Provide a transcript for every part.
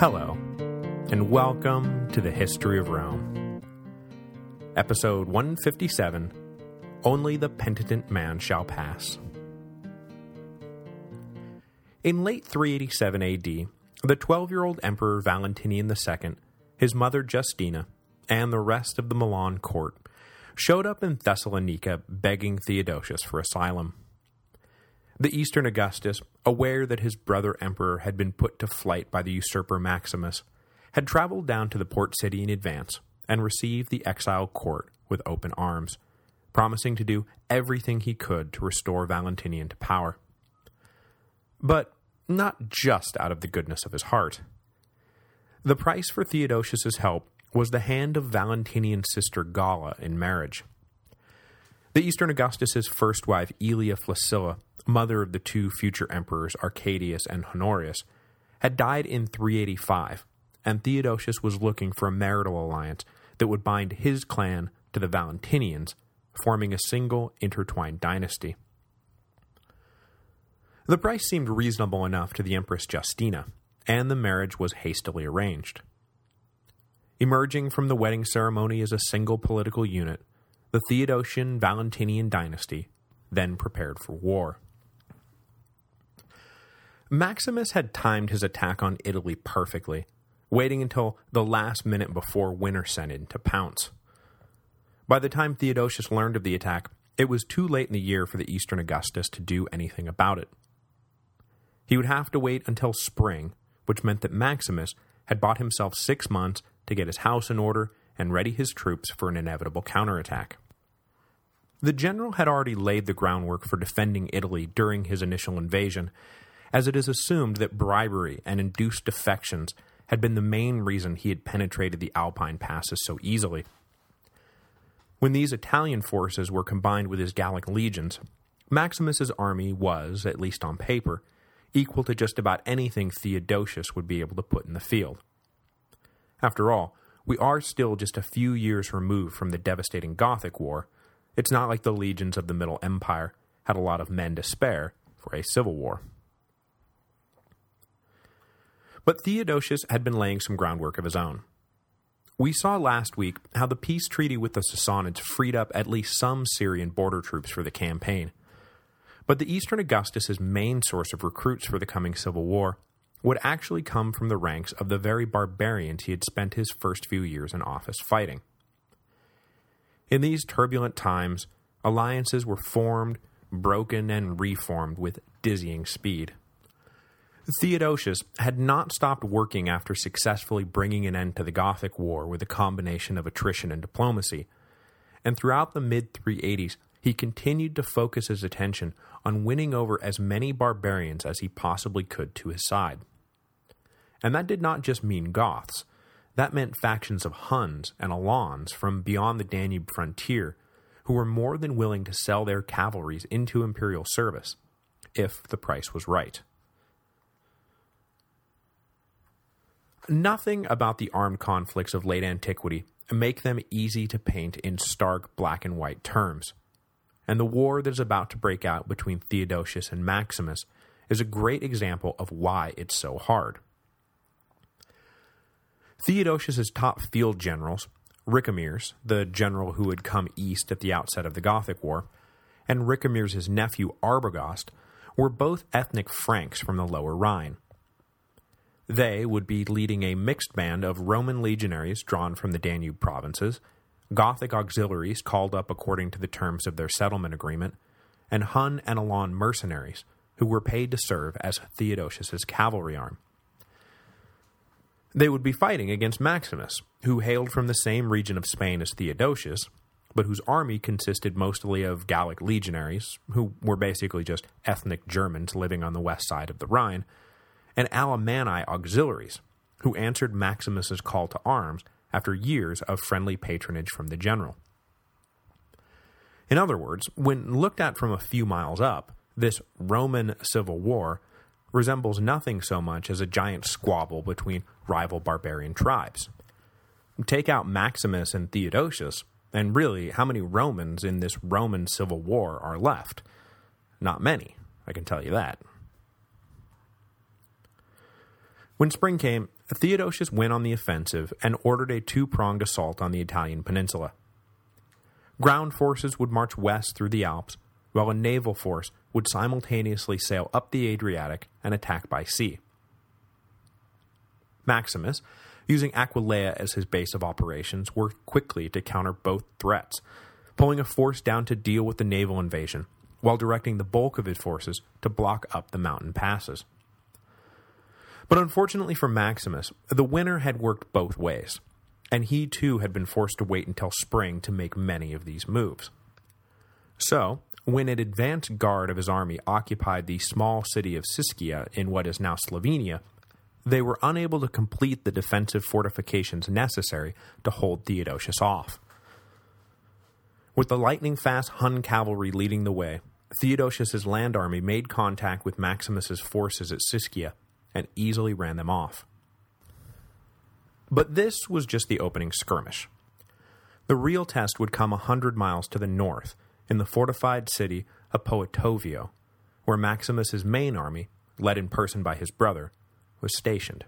Hello, and welcome to the History of Rome. Episode 157, Only the Penitent Man Shall Pass. In late 387 AD, the 12-year-old Emperor Valentinian II, his mother Justina, and the rest of the Milan court showed up in Thessalonica begging Theodosius for asylum. The Eastern Augustus, aware that his brother emperor had been put to flight by the usurper Maximus, had traveled down to the port city in advance and received the exile court with open arms, promising to do everything he could to restore Valentinian to power. But not just out of the goodness of his heart. The price for Theodosius's help was the hand of Valentinian's sister Galla in marriage. The Eastern Augustus's first wife, Aelia Flaccilla, mother of the two future emperors Arcadius and Honorius, had died in 385, and Theodosius was looking for a marital alliance that would bind his clan to the Valentinians, forming a single intertwined dynasty. The price seemed reasonable enough to the Empress Justina, and the marriage was hastily arranged. Emerging from the wedding ceremony as a single political unit, the Theodosian Valentinian dynasty then prepared for war. Maximus had timed his attack on Italy perfectly, waiting until the last minute before winter set in to pounce. By the time Theodosius learned of the attack, it was too late in the year for the Eastern Augustus to do anything about it. He would have to wait until spring, which meant that Maximus had bought himself six months to get his house in order and ready his troops for an inevitable counterattack. The general had already laid the groundwork for defending Italy during his initial invasion, as it is assumed that bribery and induced defections had been the main reason he had penetrated the Alpine passes so easily. When these Italian forces were combined with his Gallic legions, Maximus's army was, at least on paper, equal to just about anything Theodosius would be able to put in the field. After all, we are still just a few years removed from the devastating Gothic War. It's not like the legions of the Middle Empire had a lot of men to spare for a civil war. But Theodosius had been laying some groundwork of his own. We saw last week how the peace treaty with the Sassanids freed up at least some Syrian border troops for the campaign. But the Eastern Augustus's main source of recruits for the coming civil war would actually come from the ranks of the very barbarians he had spent his first few years in office fighting. In these turbulent times, alliances were formed, broken, and reformed with dizzying speed. Theodosius had not stopped working after successfully bringing an end to the Gothic War with a combination of attrition and diplomacy, and throughout the mid-380s he continued to focus his attention on winning over as many barbarians as he possibly could to his side. And that did not just mean Goths, that meant factions of Huns and Alans from beyond the Danube frontier who were more than willing to sell their cavalries into imperial service, if the price was right. Nothing about the armed conflicts of late antiquity make them easy to paint in stark black and white terms. And the war that is about to break out between Theodosius and Maximus is a great example of why it's so hard. Theodosius's top field generals, Richomeres, the general who had come east at the outset of the Gothic War, and Richomeres' nephew Arbogast, were both ethnic Franks from the Lower Rhine. They would be leading a mixed band of Roman legionaries drawn from the Danube provinces, Gothic auxiliaries called up according to the terms of their settlement agreement, and Hun and Alan mercenaries, who were paid to serve as Theodosius's cavalry arm. They would be fighting against Maximus, who hailed from the same region of Spain as Theodosius, but whose army consisted mostly of Gallic legionaries, who were basically just ethnic Germans living on the west side of the Rhine, and Alemanni auxiliaries, who answered Maximus's call to arms after years of friendly patronage from the general. In other words, when looked at from a few miles up, this Roman civil war resembles nothing so much as a giant squabble between rival barbarian tribes. Take out Maximus and Theodosius, and really, how many Romans in this Roman civil war are left? Not many, I can tell you that. When spring came, Theodosius went on the offensive and ordered a two-pronged assault on the Italian peninsula. Ground forces would march west through the Alps, while a naval force would simultaneously sail up the Adriatic and attack by sea. Maximus, using Aquileia as his base of operations, worked quickly to counter both threats, pulling a force down to deal with the naval invasion, while directing the bulk of his forces to block up the mountain passes. But unfortunately for Maximus, the winter had worked both ways, and he too had been forced to wait until spring to make many of these moves. So, when an advance guard of his army occupied the small city of Siscia in what is now Slovenia, they were unable to complete the defensive fortifications necessary to hold Theodosius off. With the lightning-fast Hun cavalry leading the way, Theodosius's land army made contact with Maximus's forces at Siscia and easily ran them off. But this was just the opening skirmish. The real test would come a hundred miles to the north, in the fortified city of Poetovio, where Maximus's main army, led in person by his brother, was stationed.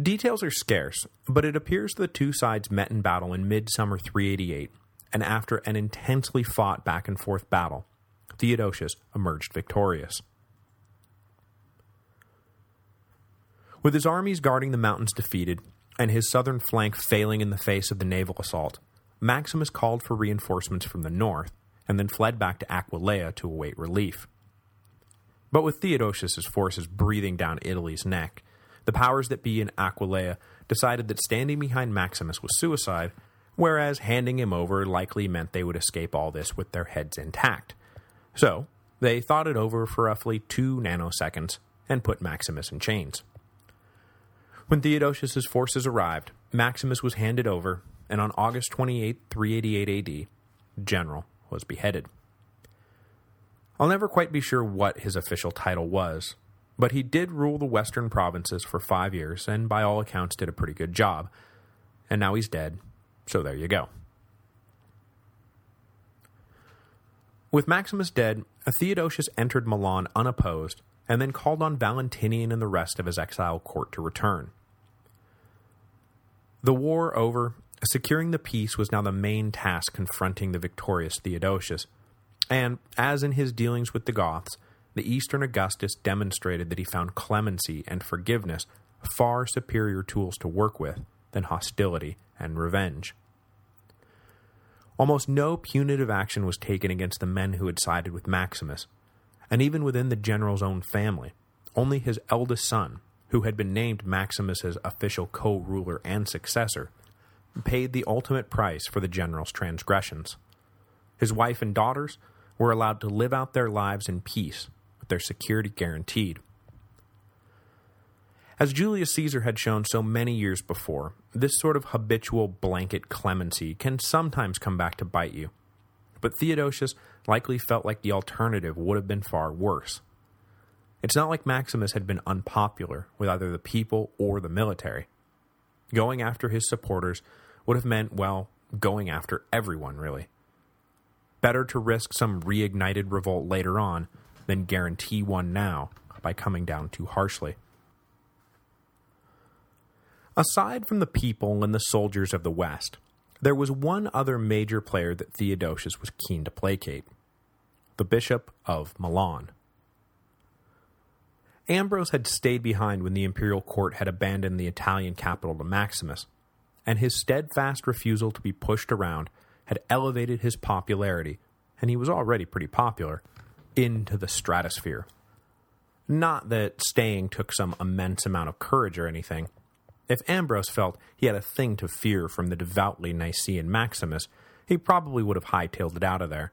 Details are scarce, but it appears the two sides met in battle in midsummer 388, and after an intensely fought back-and-forth battle, Theodosius emerged victorious. With his armies guarding the mountains defeated, and his southern flank failing in the face of the naval assault, Maximus called for reinforcements from the north, and then fled back to Aquileia to await relief. But with Theodosius's forces breathing down Italy's neck, the powers that be in Aquileia decided that standing behind Maximus was suicide, whereas handing him over likely meant they would escape all this with their heads intact. So, they thought it over for roughly two nanoseconds and put Maximus in chains. When Theodosius's forces arrived, Maximus was handed over, and on August 28, 388 AD, General was beheaded. I'll never quite be sure what his official title was, but he did rule the western provinces for five years, and by all accounts did a pretty good job. And now he's dead, so there you go. With Maximus dead, Theodosius entered Milan unopposed, and then called on Valentinian and the rest of his exile court to return. The war over, securing the peace was now the main task confronting the victorious Theodosius, and, as in his dealings with the Goths, the Eastern Augustus demonstrated that he found clemency and forgiveness far superior tools to work with than hostility and revenge. Almost no punitive action was taken against the men who had sided with Maximus, and even within the general's own family, only his eldest son, who had been named Maximus's official co-ruler and successor, paid the ultimate price for the general's transgressions. His wife and daughters were allowed to live out their lives in peace, with their security guaranteed. As Julius Caesar had shown so many years before, this sort of habitual blanket clemency can sometimes come back to bite you. But Theodosius likely felt like the alternative would have been far worse. It's not like Maximus had been unpopular with either the people or the military. Going after his supporters would have meant, well, going after everyone, really. Better to risk some reignited revolt later on than guarantee one now by coming down too harshly. Aside from the people and the soldiers of the West, there was one other major player that Theodosius was keen to placate, the Bishop of Milan. Ambrose had stayed behind when the imperial court had abandoned the Italian capital to Maximus, and his steadfast refusal to be pushed around had elevated his popularity, and he was already pretty popular, into the stratosphere. Not that staying took some immense amount of courage or anything. If Ambrose felt he had a thing to fear from the devoutly Nicaean Maximus, he probably would have hightailed it out of there.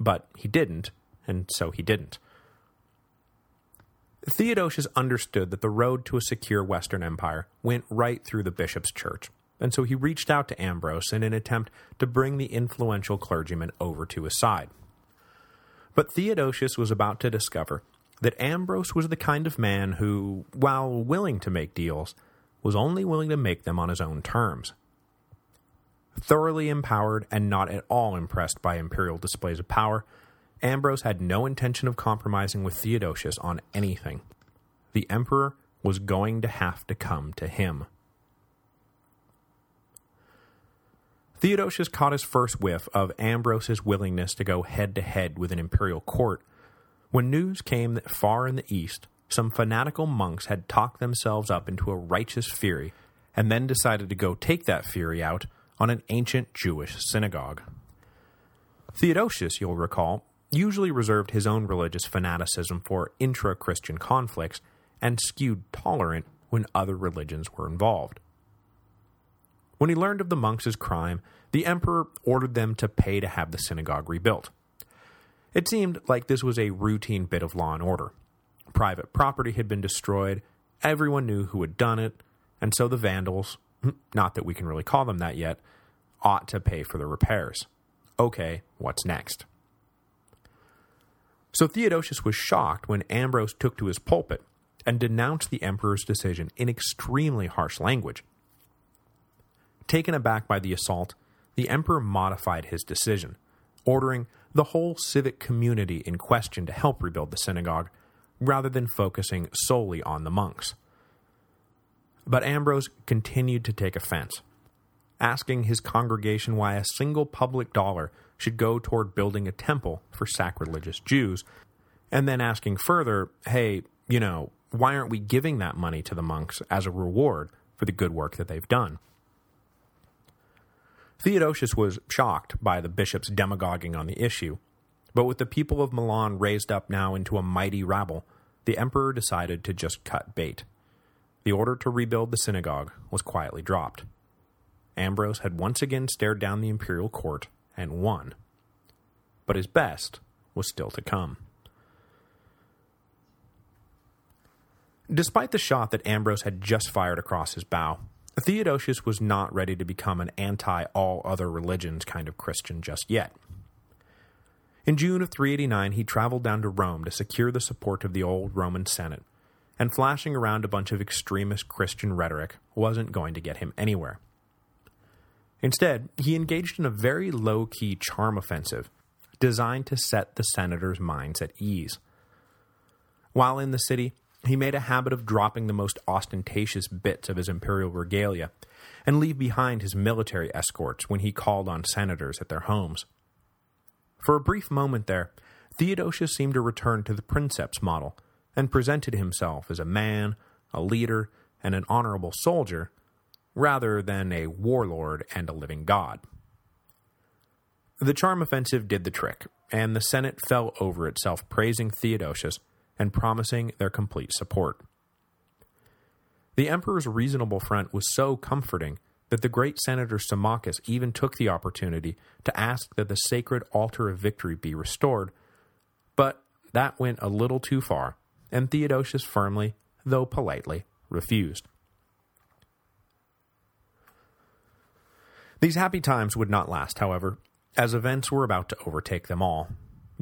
But he didn't, and so he didn't. Theodosius understood that the road to a secure Western Empire went right through the bishop's church, and so he reached out to Ambrose in an attempt to bring the influential clergyman over to his side. But Theodosius was about to discover that Ambrose was the kind of man who, while willing to make deals, was only willing to make them on his own terms. Thoroughly empowered and not at all impressed by imperial displays of power, Ambrose had no intention of compromising with Theodosius on anything. The emperor was going to have to come to him. Theodosius caught his first whiff of Ambrose's willingness to go head-to-head -head with an imperial court when news came that far in the east, some fanatical monks had talked themselves up into a righteous fury and then decided to go take that fury out on an ancient Jewish synagogue. Theodosius, you'll recall, usually reserved his own religious fanaticism for intra-Christian conflicts and skewed tolerant when other religions were involved. When he learned of the monks' crime, the emperor ordered them to pay to have the synagogue rebuilt. It seemed like this was a routine bit of law and order. Private property had been destroyed, everyone knew who had done it, and so the vandals, hmm, not that we can really call them that yet, ought to pay for the repairs. Okay, what's next? So Theodosius was shocked when Ambrose took to his pulpit and denounced the emperor's decision in extremely harsh language. Taken aback by the assault, the emperor modified his decision, ordering the whole civic community in question to help rebuild the synagogue, rather than focusing solely on the monks. But Ambrose continued to take offense, asking his congregation why a single public dollar should go toward building a temple for sacrilegious Jews, and then asking further, hey, you know, why aren't we giving that money to the monks as a reward for the good work that they've done? Theodosius was shocked by the bishop's demagoguing on the issue, but with the people of Milan raised up now into a mighty rabble, the emperor decided to just cut bait. The order to rebuild the synagogue was quietly dropped. Ambrose had once again stared down the imperial court and won. But his best was still to come. Despite the shot that Ambrose had just fired across his bow, Theodosius was not ready to become an anti-all-other religions kind of Christian just yet. In June of 389, he traveled down to Rome to secure the support of the old Roman Senate, and flashing around a bunch of extremist Christian rhetoric wasn't going to get him anywhere. Instead, he engaged in a very low-key charm offensive, designed to set the senators' minds at ease. While in the city, he made a habit of dropping the most ostentatious bits of his imperial regalia, and leave behind his military escorts when he called on senators at their homes. For a brief moment there, Theodosius seemed to return to the princeps model, and presented himself as a man, a leader, and an honorable soldier, rather than a warlord and a living god. The charm offensive did the trick, and the Senate fell over itself praising Theodosius and promising their complete support. The emperor's reasonable front was so comforting that the great senator Symmachus even took the opportunity to ask that the sacred altar of victory be restored, but that went a little too far, and Theodosius firmly, though politely, refused. These happy times would not last, however, as events were about to overtake them all,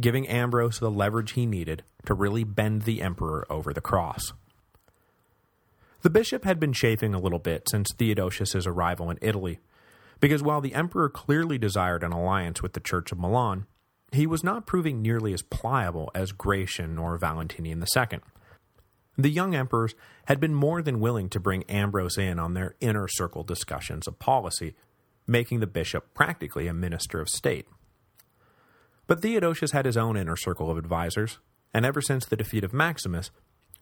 giving Ambrose the leverage he needed to really bend the emperor over the cross. The bishop had been chafing a little bit since Theodosius's arrival in Italy, because while the emperor clearly desired an alliance with the Church of Milan, he was not proving nearly as pliable as Gratian or Valentinian II. The young emperors had been more than willing to bring Ambrose in on their inner circle discussions of policy, making the bishop practically a minister of state. But Theodosius had his own inner circle of advisors, and ever since the defeat of Maximus,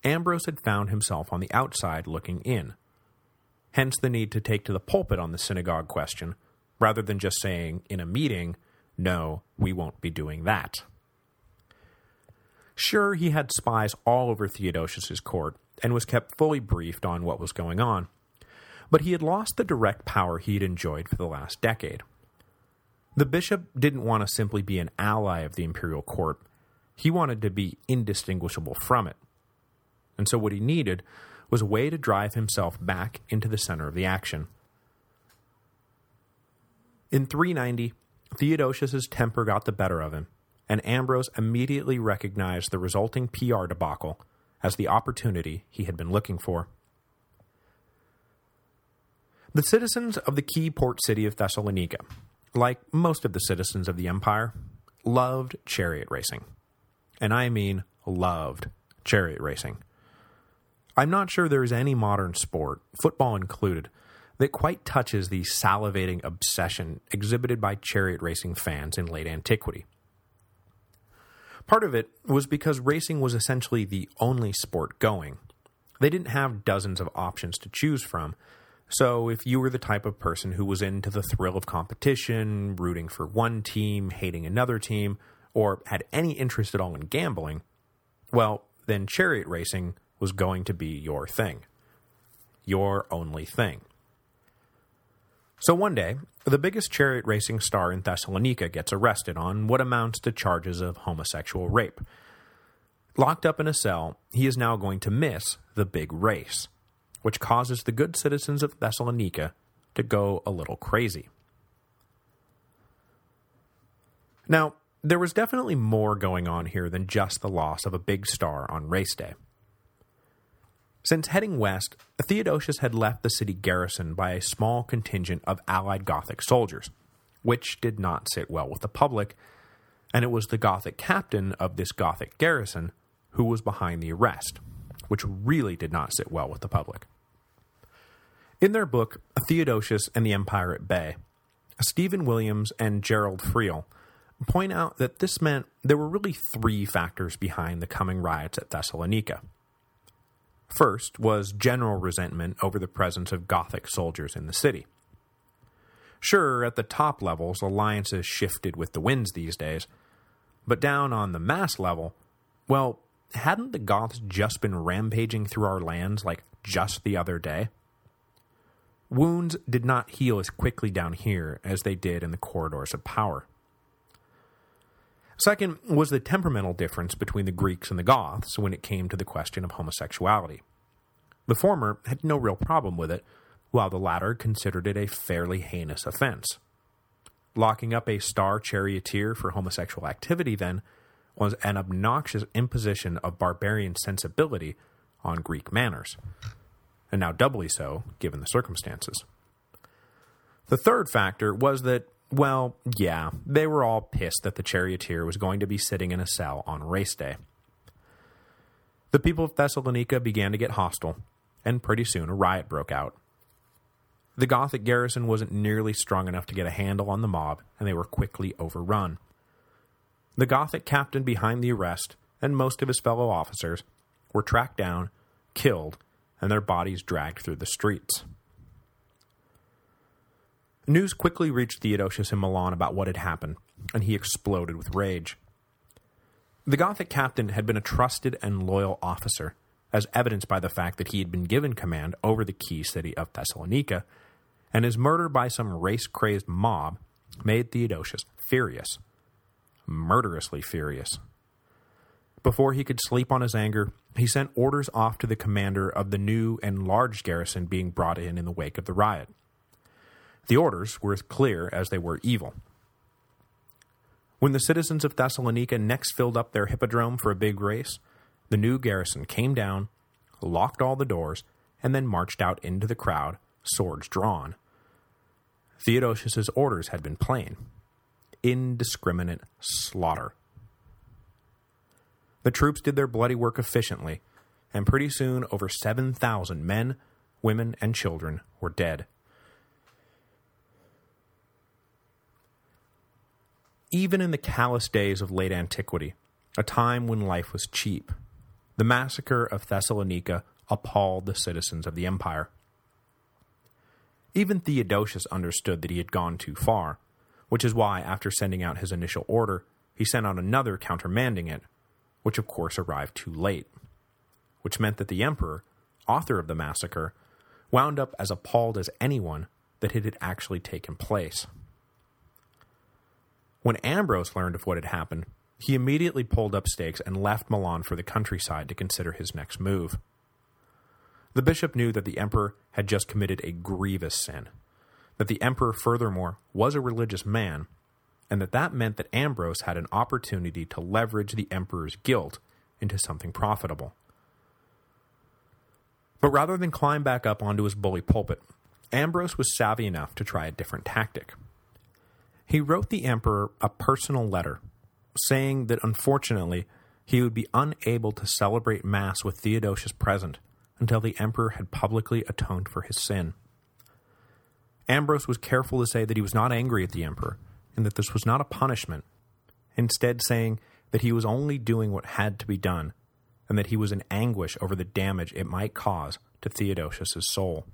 Ambrose had found himself on the outside looking in. Hence the need to take to the pulpit on the synagogue question, rather than just saying in a meeting, no, we won't be doing that. Sure, he had spies all over Theodosius's court, and was kept fully briefed on what was going on, but he had lost the direct power he had enjoyed for the last decade. The bishop didn't want to simply be an ally of the imperial court, he wanted to be indistinguishable from it. And so what he needed was a way to drive himself back into the center of the action. In 390, Theodosius's temper got the better of him, and Ambrose immediately recognized the resulting PR debacle as the opportunity he had been looking for. The citizens of the key port city of Thessalonica, like most of the citizens of the empire, loved chariot racing. And I mean loved chariot racing. I'm not sure there is any modern sport, football included, that quite touches the salivating obsession exhibited by chariot racing fans in late antiquity. Part of it was because racing was essentially the only sport going. They didn't have dozens of options to choose from, so if you were the type of person who was into the thrill of competition, rooting for one team, hating another team, or had any interest at all in gambling, well, then chariot racing was going to be your thing. Your only thing. So one day, the biggest chariot racing star in Thessalonica gets arrested on what amounts to charges of homosexual rape. Locked up in a cell, he is now going to miss the big race, which causes the good citizens of Thessalonica to go a little crazy. Now, there was definitely more going on here than just the loss of a big star on race day. Since heading west, Theodosius had left the city garrisoned by a small contingent of allied Gothic soldiers, which did not sit well with the public, and it was the Gothic captain of this Gothic garrison who was behind the arrest, which really did not sit well with the public. In their book, Theodosius and the Empire at Bay, Stephen Williams and Gerald Friell point out that this meant there were really three factors behind the coming riots at Thessalonica – First was general resentment over the presence of Gothic soldiers in the city. Sure, at the top levels, alliances shifted with the winds these days, but down on the mass level, well, hadn't the Goths just been rampaging through our lands like just the other day? Wounds did not heal as quickly down here as they did in the corridors of power. Second was the temperamental difference between the Greeks and the Goths when it came to the question of homosexuality. The former had no real problem with it, while the latter considered it a fairly heinous offense. Locking up a star charioteer for homosexual activity, then, was an obnoxious imposition of barbarian sensibility on Greek manners, and now doubly so, given the circumstances. The third factor was that well, yeah, they were all pissed that the charioteer was going to be sitting in a cell on race day. The people of Thessalonica began to get hostile, and pretty soon a riot broke out. The Gothic garrison wasn't nearly strong enough to get a handle on the mob, and they were quickly overrun. The Gothic captain behind the arrest, and most of his fellow officers, were tracked down, killed, and their bodies dragged through the streets. News quickly reached Theodosius in Milan about what had happened, and he exploded with rage. The Gothic captain had been a trusted and loyal officer, as evidenced by the fact that he had been given command over the key city of Thessalonica, and his murder by some race-crazed mob made Theodosius furious. Murderously furious. Before he could sleep on his anger, he sent orders off to the commander of the new and large garrison being brought in in the wake of the riot. The orders were as clear as they were evil. When the citizens of Thessalonica next filled up their hippodrome for a big race, the new garrison came down, locked all the doors, and then marched out into the crowd, swords drawn. Theodosius's orders had been plain. Indiscriminate slaughter. The troops did their bloody work efficiently, and pretty soon over 7,000 men, women, and children were dead. Even in the callous days of late antiquity, a time when life was cheap. The massacre of Thessalonica appalled the citizens of the empire. Even Theodosius understood that he had gone too far, which is why, after sending out his initial order, he sent out another countermanding it, which of course arrived too late, which meant that the emperor, author of the massacre, wound up as appalled as anyone that it had actually taken place. When Ambrose learned of what had happened, he immediately pulled up stakes and left Milan for the countryside to consider his next move. The bishop knew that the emperor had just committed a grievous sin, that the emperor furthermore was a religious man, and that that meant that Ambrose had an opportunity to leverage the emperor's guilt into something profitable. But rather than climb back up onto his bully pulpit, Ambrose was savvy enough to try a different tactic. He wrote the emperor a personal letter, saying that unfortunately he would be unable to celebrate Mass with Theodosius present until the emperor had publicly atoned for his sin. Ambrose was careful to say that he was not angry at the emperor, and that this was not a punishment, instead saying that he was only doing what had to be done, and that he was in anguish over the damage it might cause to Theodosius's soul.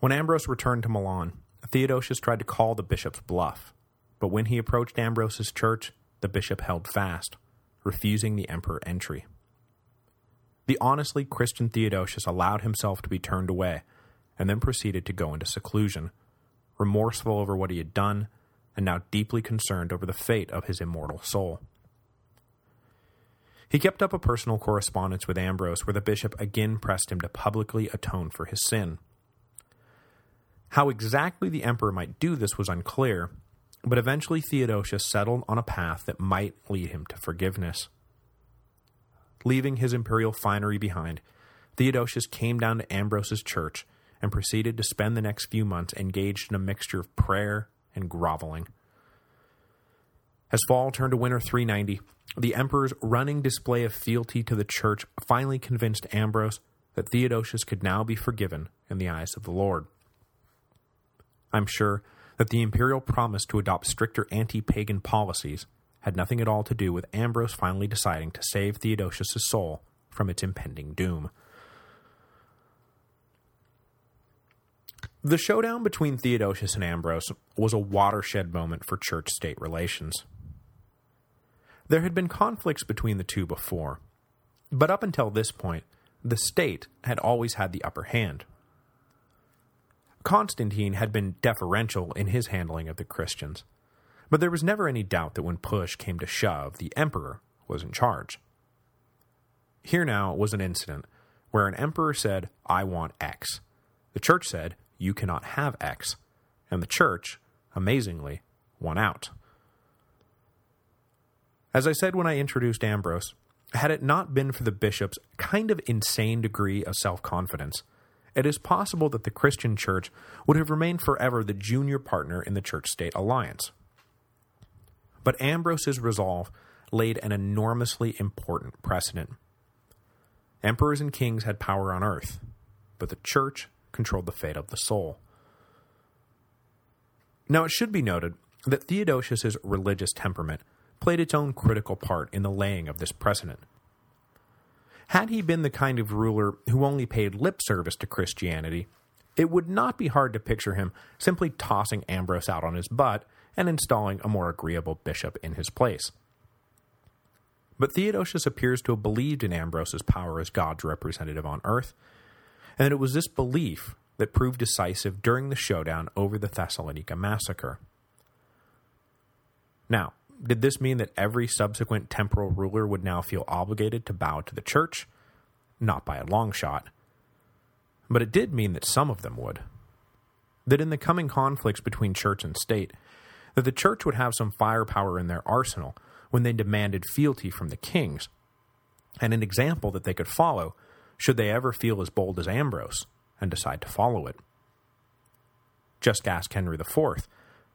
When Ambrose returned to Milan, Theodosius tried to call the bishop's bluff, but when he approached Ambrose's church, the bishop held fast, refusing the emperor entry. The honestly Christian Theodosius allowed himself to be turned away, and then proceeded to go into seclusion, remorseful over what he had done, and now deeply concerned over the fate of his immortal soul. He kept up a personal correspondence with Ambrose where the bishop again pressed him to publicly atone for his sin. How exactly the emperor might do this was unclear, but eventually Theodosius settled on a path that might lead him to forgiveness. Leaving his imperial finery behind, Theodosius came down to Ambrose's church and proceeded to spend the next few months engaged in a mixture of prayer and groveling. As fall turned to winter 390, the emperor's running display of fealty to the church finally convinced Ambrose that Theodosius could now be forgiven in the eyes of the Lord. I'm sure that the imperial promise to adopt stricter anti-pagan policies had nothing at all to do with Ambrose finally deciding to save Theodosius' soul from its impending doom. The showdown between Theodosius and Ambrose was a watershed moment for church-state relations. There had been conflicts between the two before, but up until this point, the state had always had the upper hand. Constantine had been deferential in his handling of the Christians, but there was never any doubt that when push came to shove, the emperor was in charge. Here now was an incident where an emperor said, I want X. The church said, you cannot have X, and the church, amazingly, won out. As I said when I introduced Ambrose, had it not been for the bishop's kind of insane degree of self-confidence, it is possible that the Christian church would have remained forever the junior partner in the church-state alliance. But Ambrose's resolve laid an enormously important precedent. Emperors and kings had power on earth, but the church controlled the fate of the soul. Now it should be noted that Theodosius's religious temperament played its own critical part in the laying of this precedent. Had he been the kind of ruler who only paid lip service to Christianity, it would not be hard to picture him simply tossing Ambrose out on his butt and installing a more agreeable bishop in his place. But Theodosius appears to have believed in Ambrose's power as God's representative on earth, and it was this belief that proved decisive during the showdown over the Thessalonica massacre. Now, did this mean that every subsequent temporal ruler would now feel obligated to bow to the church? Not by a long shot. But it did mean that some of them would. That in the coming conflicts between church and state, that the church would have some firepower in their arsenal when they demanded fealty from the kings, and an example that they could follow should they ever feel as bold as Ambrose and decide to follow it. Just ask Henry IV,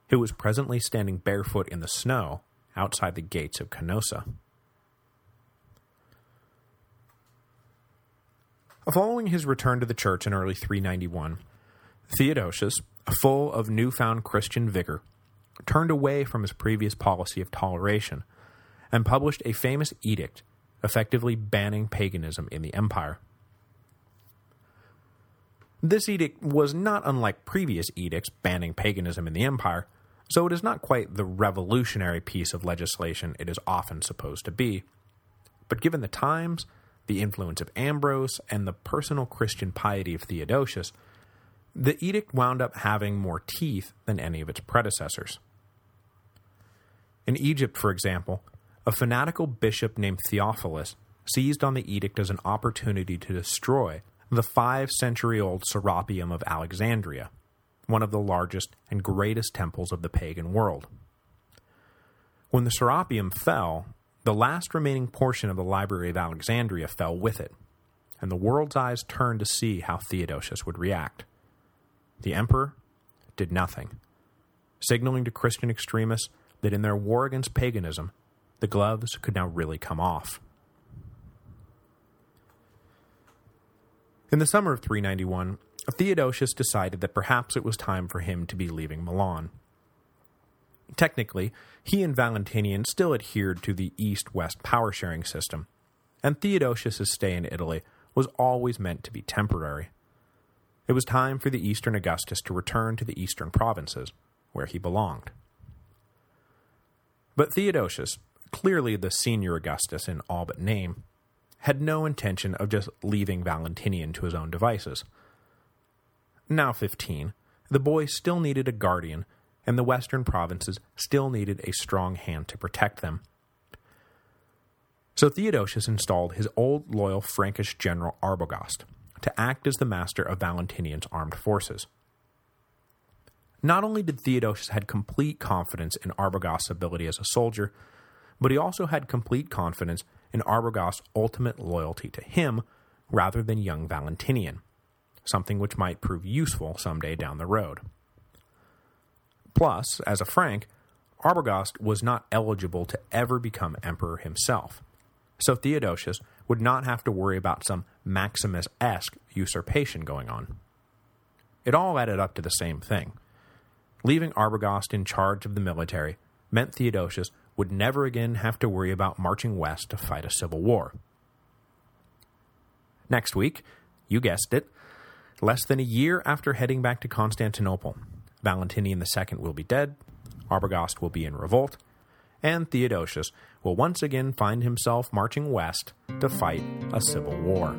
who was presently standing barefoot in the snow outside the gates of Canossa. Following his return to the church in early 391, Theodosius, full of newfound Christian vigor, turned away from his previous policy of toleration and published a famous edict effectively banning paganism in the empire. This edict was not unlike previous edicts banning paganism in the empire, so it is not quite the revolutionary piece of legislation it is often supposed to be. But given the times, the influence of Ambrose, and the personal Christian piety of Theodosius, the edict wound up having more teeth than any of its predecessors. In Egypt, for example, a fanatical bishop named Theophilus seized on the edict as an opportunity to destroy the five-century-old Serapeum of Alexandria, one of the largest and greatest temples of the pagan world. When the Serapeum fell, the last remaining portion of the Library of Alexandria fell with it, and the world's eyes turned to see how Theodosius would react. The emperor did nothing, signaling to Christian extremists that in their war against paganism, the gloves could now really come off. In the summer of 391, Theodosius decided that perhaps it was time for him to be leaving Milan. Technically, he and Valentinian still adhered to the east-west power-sharing system, and Theodosius's stay in Italy was always meant to be temporary. It was time for the Eastern Augustus to return to the eastern provinces, where he belonged. But Theodosius, clearly the senior Augustus in all but name, had no intention of just leaving Valentinian to his own devices. Now 15, the boy still needed a guardian, and the western provinces still needed a strong hand to protect them. So Theodosius installed his old loyal Frankish general Arbogast to act as the master of Valentinian's armed forces. Not only did Theodosius had complete confidence in Arbogast's ability as a soldier, but he also had complete confidence in Arbogast's ultimate loyalty to him rather than young Valentinian, something which might prove useful someday down the road. Plus, as a Frank, Arbogast was not eligible to ever become emperor himself, so Theodosius would not have to worry about some Maximus-esque usurpation going on. It all added up to the same thing. Leaving Arbogast in charge of the military meant Theodosius would never again have to worry about marching west to fight a civil war. Next week, you guessed it, less than a year after heading back to Constantinople, Valentinian II will be dead, Arbogast will be in revolt, and Theodosius will once again find himself marching west to fight a civil war.